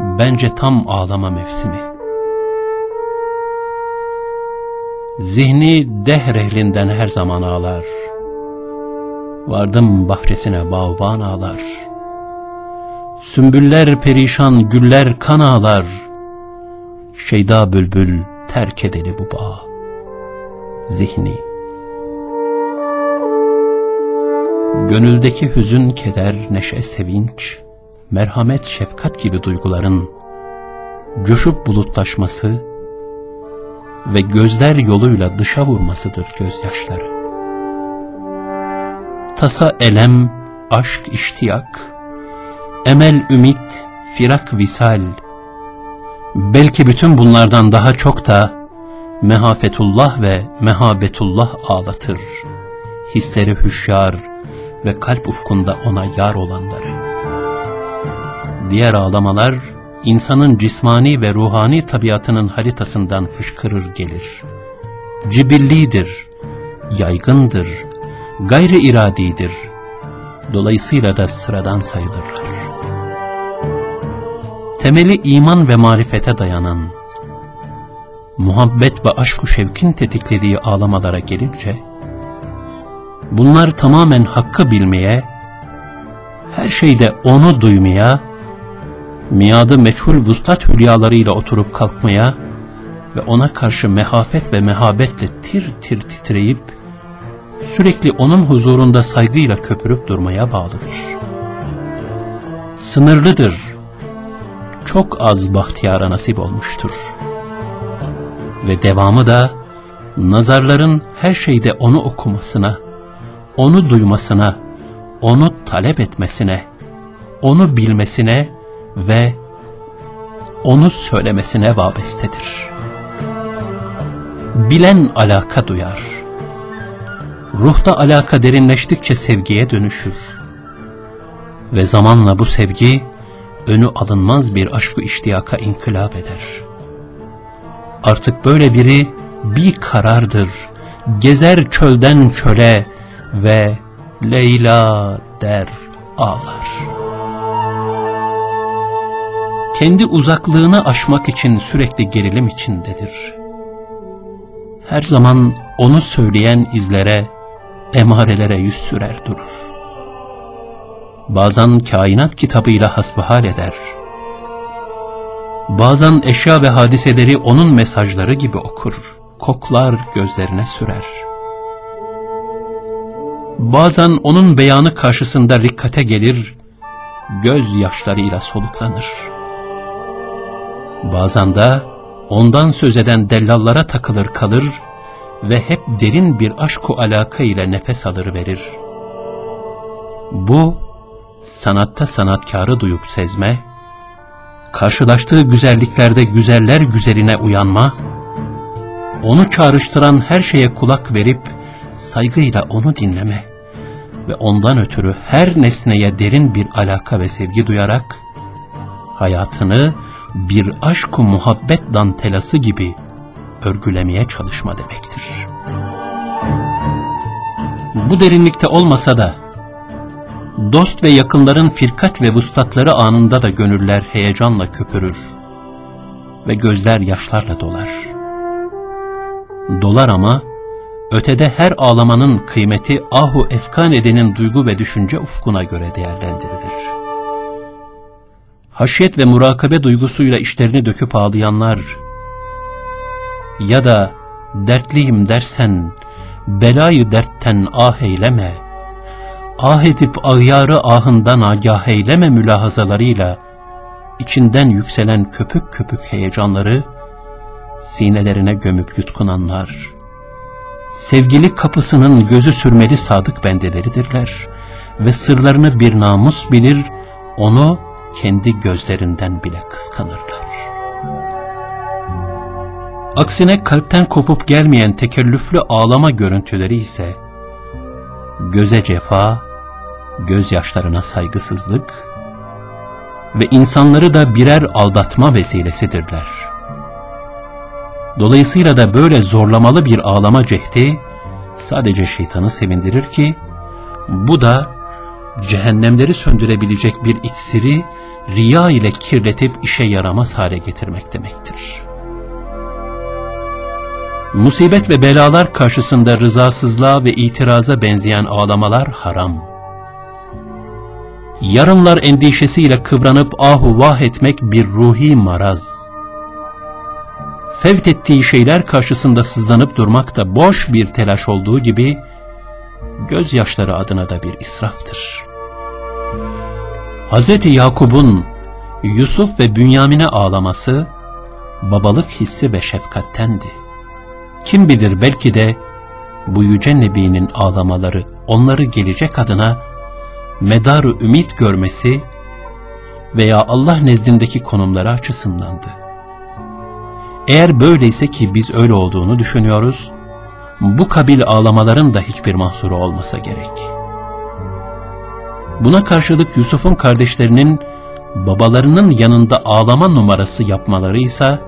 bence tam ağlama mevsimi. Zihni dehr ehlinden her zaman ağlar. Vardım bahçesine bağban ağlar. Sümbüller perişan, güller kan ağlar. Şeyda bülbül terk edeli bu bağ. Zihni. Gönüldeki hüzün, keder, neşe, sevinç, merhamet, şefkat gibi duyguların coşup bulutlaşması ve gözler yoluyla dışa vurmasıdır gözyaşları. Tasa elem, aşk iştiyak, emel ümit, firak visal, belki bütün bunlardan daha çok da mehafetullah ve mehabetullah ağlatır. Hisleri hüşyar ve kalp ufkunda ona yar olanları. Diğer ağlamalar, insanın cismani ve ruhani tabiatının haritasından fışkırır gelir. Cibillidir, yaygındır, gayri iradidir. Dolayısıyla da sıradan sayılırlar. Temeli iman ve marifete dayanan, muhabbet ve aşk-ı şevkin tetiklediği ağlamalara gelince, bunlar tamamen hakkı bilmeye, her şeyde onu duymaya, miadı meçhul vustat hülyalarıyla oturup kalkmaya ve ona karşı mehafet ve mehabetle tir tir titreyip, sürekli onun huzurunda saygıyla köpürüp durmaya bağlıdır. Sınırlıdır, çok az bahtiyara nasip olmuştur. Ve devamı da, nazarların her şeyde onu okumasına, onu duymasına, onu talep etmesine, onu bilmesine ve onu söylemesine vabestedir. Bilen alaka duyar. Ruhta alaka derinleştikçe sevgiye dönüşür. Ve zamanla bu sevgi, önü alınmaz bir aşkı iştiyaka inkılap eder. Artık böyle biri bir karardır, gezer çölden çöle ve Leyla der ağlar. Kendi uzaklığını aşmak için sürekli gerilim içindedir. Her zaman onu söyleyen izlere, emarelere yüz sürer durur. Bazen kainat kitabıyla hasbihal eder. Bazen eşya ve hadiseleri onun mesajları gibi okur, koklar gözlerine sürer. Bazen onun beyanı karşısında rikkate gelir, göz yaşlarıyla soluklanır. Bazen de ondan söz eden dellallara takılır kalır ve hep derin bir aşk-ı alaka ile nefes alır verir. Bu, sanatta sanatkarı duyup sezme, karşılaştığı güzelliklerde güzeller güzeline uyanma, onu çağrıştıran her şeye kulak verip saygıyla onu dinleme ve ondan ötürü her nesneye derin bir alaka ve sevgi duyarak hayatını bir aşk-ı muhabbet dantelası gibi örgülemeye çalışma demektir. Bu derinlikte olmasa da dost ve yakınların firkat ve vuslatları anında da gönüller heyecanla köpürür ve gözler yaşlarla dolar. Dolar ama ötede her ağlamanın kıymeti ahu efkan edenin duygu ve düşünce ufkuna göre değerlendirilir. Haşyet ve murakabe duygusuyla işlerini döküp ağlayanlar ya da dertliyim dersen belayı dertten ah eyleme, ah edip ağyarı ahından agah eyleme mülahazalarıyla içinden yükselen köpük köpük heyecanları sinelerine gömüp yutkunanlar, sevgili kapısının gözü sürmeli sadık bendeleridirler ve sırlarını bir namus bilir, onu kendi gözlerinden bile kıskanırlar. Aksine kalpten kopup gelmeyen tekellüflü ağlama görüntüleri ise, göze cefa, gözyaşlarına saygısızlık ve insanları da birer aldatma vesilesidirler. Dolayısıyla da böyle zorlamalı bir ağlama cehdi sadece şeytanı sevindirir ki bu da cehennemleri söndürebilecek bir iksiri riya ile kirletip işe yaramaz hale getirmek demektir. Musibet ve belalar karşısında rızasızlığa ve itiraza benzeyen ağlamalar haram. Yarınlar endişesiyle kıvranıp ahu vah etmek bir ruhi maraz. Fevt ettiği şeyler karşısında sızlanıp durmak da boş bir telaş olduğu gibi, gözyaşları adına da bir israftır. Hz. Yakub'un Yusuf ve Bünyamin'e ağlaması, babalık hissi ve şefkattendi. Kim bilir belki de bu yüce nebinin ağlamaları onları gelecek adına medarı ümit görmesi veya Allah nezdindeki konumları açısındandı. Eğer böyleyse ki biz öyle olduğunu düşünüyoruz, bu kabil ağlamaların da hiçbir mahsuru olmasa gerek. Buna karşılık Yusuf'un kardeşlerinin babalarının yanında ağlama numarası yapmaları ise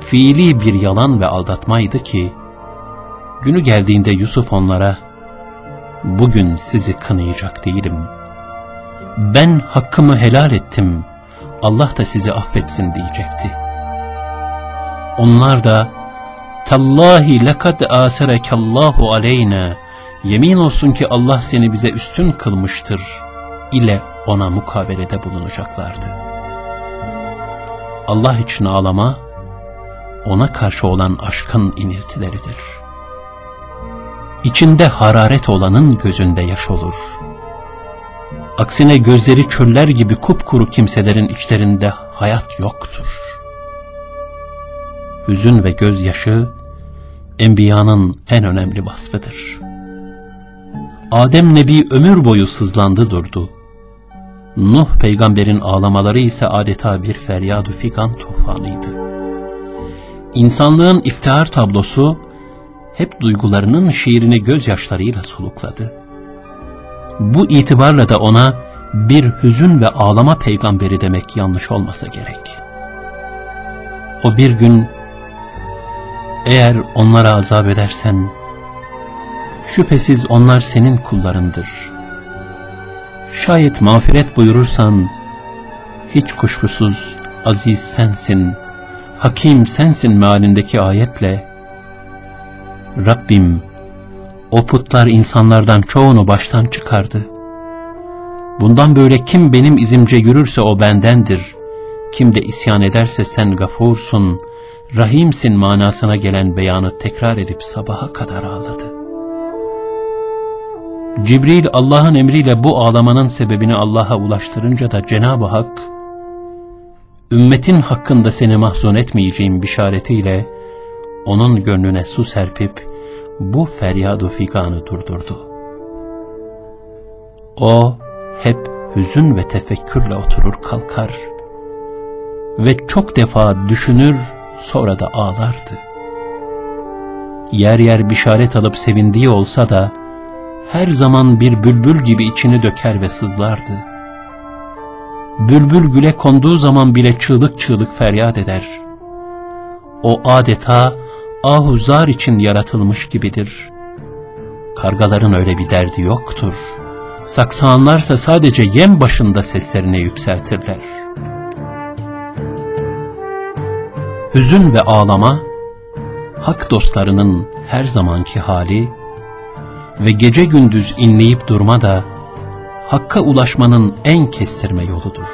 fiili bir yalan ve aldatmaydı ki, günü geldiğinde Yusuf onlara, bugün sizi kınayacak değilim. Ben hakkımı helal ettim, Allah da sizi affetsin diyecekti. Onlar da, Tallahi lekad aserekallahu aleyna, yemin olsun ki Allah seni bize üstün kılmıştır, ile ona mukavelede bulunacaklardı. Allah için ağlama, ona karşı olan aşkın iniltileridir. İçinde hararet olanın gözünde yaş olur. Aksine gözleri çöller gibi kupkuru kimselerin içlerinde hayat yoktur. Hüzün ve gözyaşı, Enbiyanın en önemli vasfıdır. Adem Nebi ömür boyu sızlandı durdu. Nuh peygamberin ağlamaları ise adeta bir feryadu figan tufanıydı. İnsanlığın iftihar tablosu hep duygularının şiirini gözyaşlarıyla solukladı. Bu itibarla da ona bir hüzün ve ağlama peygamberi demek yanlış olmasa gerek. O bir gün eğer onlara azap edersen şüphesiz onlar senin kullarındır. Şayet mağfiret buyurursan hiç kuşkusuz aziz sensin Hakim sensin mealindeki ayetle Rabbim o putlar insanlardan çoğunu baştan çıkardı. Bundan böyle kim benim izimce yürürse o bendendir. Kim de isyan ederse sen gafursun, rahimsin manasına gelen beyanı tekrar edip sabaha kadar ağladı. Cibril Allah'ın emriyle bu ağlamanın sebebini Allah'a ulaştırınca da Cenab-ı Hak ümmetin hakkında seni mahzun etmeyeceğim bişaretiyle onun gönlüne su serpip bu feryadu figanı durdurdu. O hep hüzün ve tefekkürle oturur kalkar ve çok defa düşünür sonra da ağlardı. Yer yer bişaret alıp sevindiği olsa da her zaman bir bülbül gibi içini döker ve sızlardı bülbül güle konduğu zaman bile çığlık çığlık feryat eder. O adeta ahuzar için yaratılmış gibidir. Kargaların öyle bir derdi yoktur. Saksanlarsa sadece yem başında seslerini yükseltirler. Hüzün ve ağlama, hak dostlarının her zamanki hali ve gece gündüz inleyip durma da Hakka ulaşmanın en kestirme yoludur.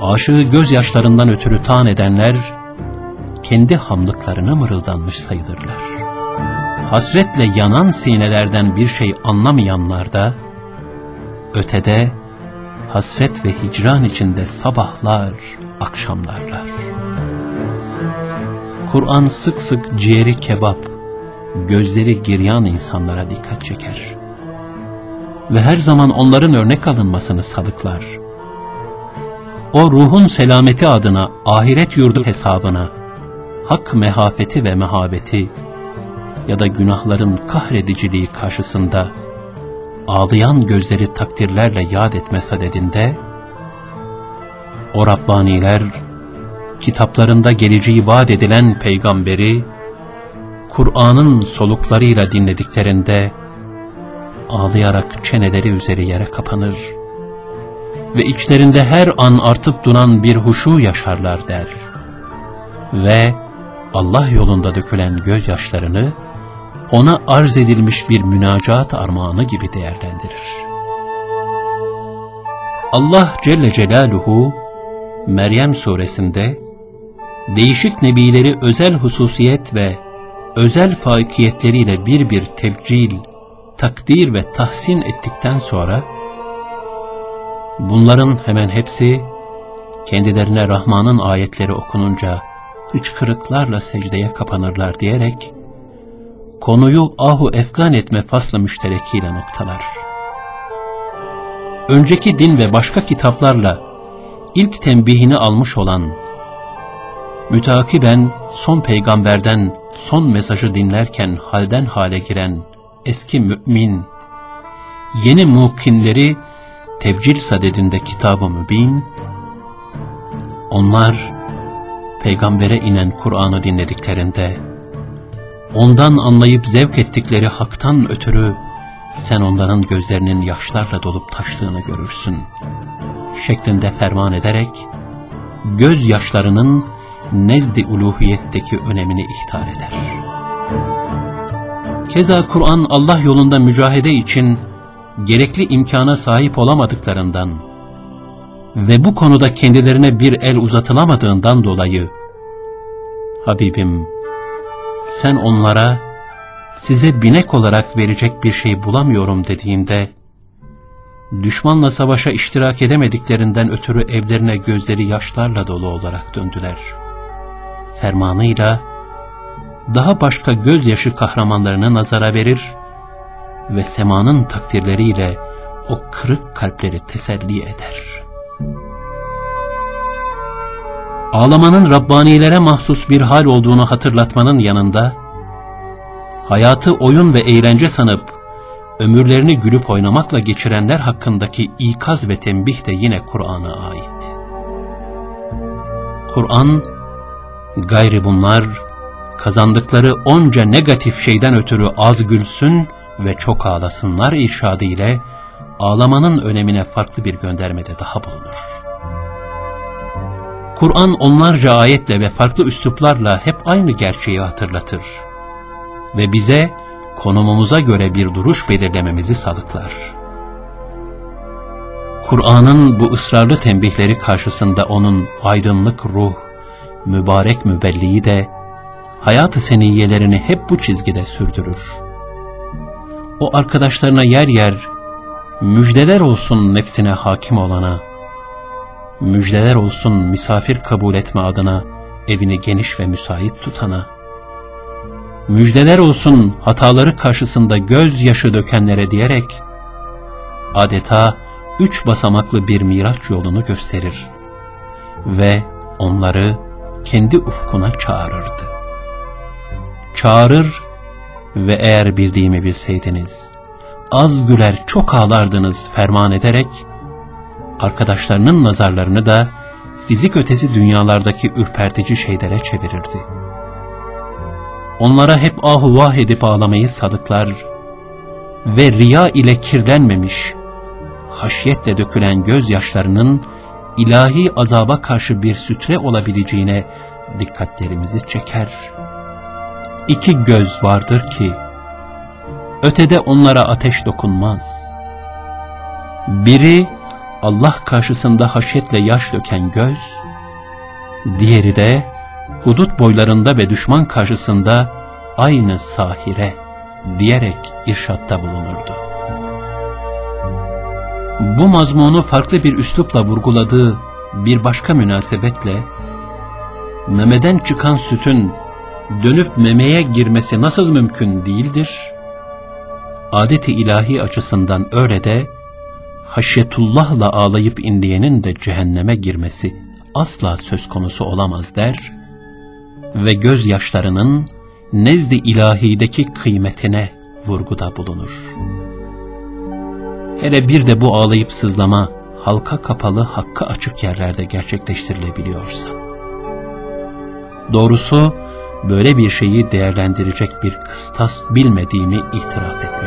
Aşığı gözyaşlarından ötürü tan edenler, kendi hamlıklarına mırıldanmış sayılırlar. Hasretle yanan sinelerden bir şey anlamayanlar da, ötede hasret ve hicran içinde sabahlar, akşamlarlar. Kur'an sık sık ciğeri kebap, gözleri giryan insanlara dikkat çeker ve her zaman onların örnek alınmasını sadıklar. O ruhun selameti adına ahiret yurdu hesabına, hak mehafeti ve mehabeti ya da günahların kahrediciliği karşısında ağlayan gözleri takdirlerle yad etme sadedinde, o Rabbaniler, kitaplarında geleceği vaat edilen peygamberi, Kur'an'ın soluklarıyla dinlediklerinde, ağlayarak çeneleri üzeri yere kapanır ve içlerinde her an artıp duran bir huşu yaşarlar der. Ve Allah yolunda dökülen gözyaşlarını ona arz edilmiş bir münacat armağanı gibi değerlendirir. Allah Celle Celaluhu Meryem suresinde değişik nebileri özel hususiyet ve özel faikiyetleriyle bir bir tebcil, takdir ve tahsin ettikten sonra bunların hemen hepsi kendilerine Rahman'ın ayetleri okununca hıçkırıklarla secdeye kapanırlar diyerek konuyu ahu efgan etme faslı müşterekiyle noktalar. Önceki din ve başka kitaplarla ilk tembihini almış olan, mütakiben son peygamberden son mesajı dinlerken halden hale giren eski mümin, yeni mukinleri tebcil sadedinde kitab-ı mübin, onlar peygambere inen Kur'an'ı dinlediklerinde, ondan anlayıp zevk ettikleri haktan ötürü, sen onların gözlerinin yaşlarla dolup taştığını görürsün. Şeklinde ferman ederek, gözyaşlarının nezd-i uluhiyetteki önemini ihtar eder. Keza Kur'an Allah yolunda mücahede için gerekli imkana sahip olamadıklarından ve bu konuda kendilerine bir el uzatılamadığından dolayı Habibim sen onlara size binek olarak verecek bir şey bulamıyorum dediğinde, düşmanla savaşa iştirak edemediklerinden ötürü evlerine gözleri yaşlarla dolu olarak döndüler. Fermanıyla, daha başka gözyaşı kahramanlarını nazara verir ve semanın takdirleriyle o kırık kalpleri teselli eder. Ağlamanın Rabbanilere mahsus bir hal olduğunu hatırlatmanın yanında, hayatı oyun ve eğlence sanıp ömürlerini gülüp oynamakla geçirenler hakkındaki ikaz ve tembih de yine Kur'an'a ait. Kur'an, gayri bunlar, kazandıkları onca negatif şeyden ötürü az gülsün ve çok ağlasınlar irşadı ile ağlamanın önemine farklı bir göndermede daha bulunur. Kur'an onlarca ayetle ve farklı üsluplarla hep aynı gerçeği hatırlatır ve bize konumumuza göre bir duruş belirlememizi salıklar. Kur'an'ın bu ısrarlı tembihleri karşısında onun aydınlık ruh, mübarek mübelliği de hayat-ı seniyelerini hep bu çizgide sürdürür. O arkadaşlarına yer yer müjdeler olsun nefsine hakim olana, müjdeler olsun misafir kabul etme adına evini geniş ve müsait tutana, müjdeler olsun hataları karşısında gözyaşı dökenlere diyerek, adeta üç basamaklı bir miraç yolunu gösterir ve onları kendi ufkuna çağırırdı. Çağırır ve eğer bildiğimi bilseydiniz, az güler çok ağlardınız ferman ederek, arkadaşlarının nazarlarını da fizik ötesi dünyalardaki ürpertici şeylere çevirirdi. Onlara hep ahu vah edip ağlamayı sadıklar ve riya ile kirlenmemiş, haşyetle dökülen gözyaşlarının ilahi azaba karşı bir sütre olabileceğine dikkatlerimizi çeker. İki göz vardır ki, ötede onlara ateş dokunmaz. Biri Allah karşısında haşyetle yaş döken göz, diğeri de hudut boylarında ve düşman karşısında aynı sahire diyerek irşatta bulunurdu. Bu mazmunu farklı bir üslupla vurguladığı bir başka münasebetle, memeden çıkan sütün dönüp memeye girmesi nasıl mümkün değildir? Adeti ilahi açısından öyle de, haşyetullahla ağlayıp indiyenin de cehenneme girmesi asla söz konusu olamaz der ve gözyaşlarının nezd-i ilahideki kıymetine vurguda bulunur. Hele bir de bu ağlayıp sızlama halka kapalı hakkı açık yerlerde gerçekleştirilebiliyorsa. Doğrusu böyle bir şeyi değerlendirecek bir kıstas bilmediğimi itiraf ettim.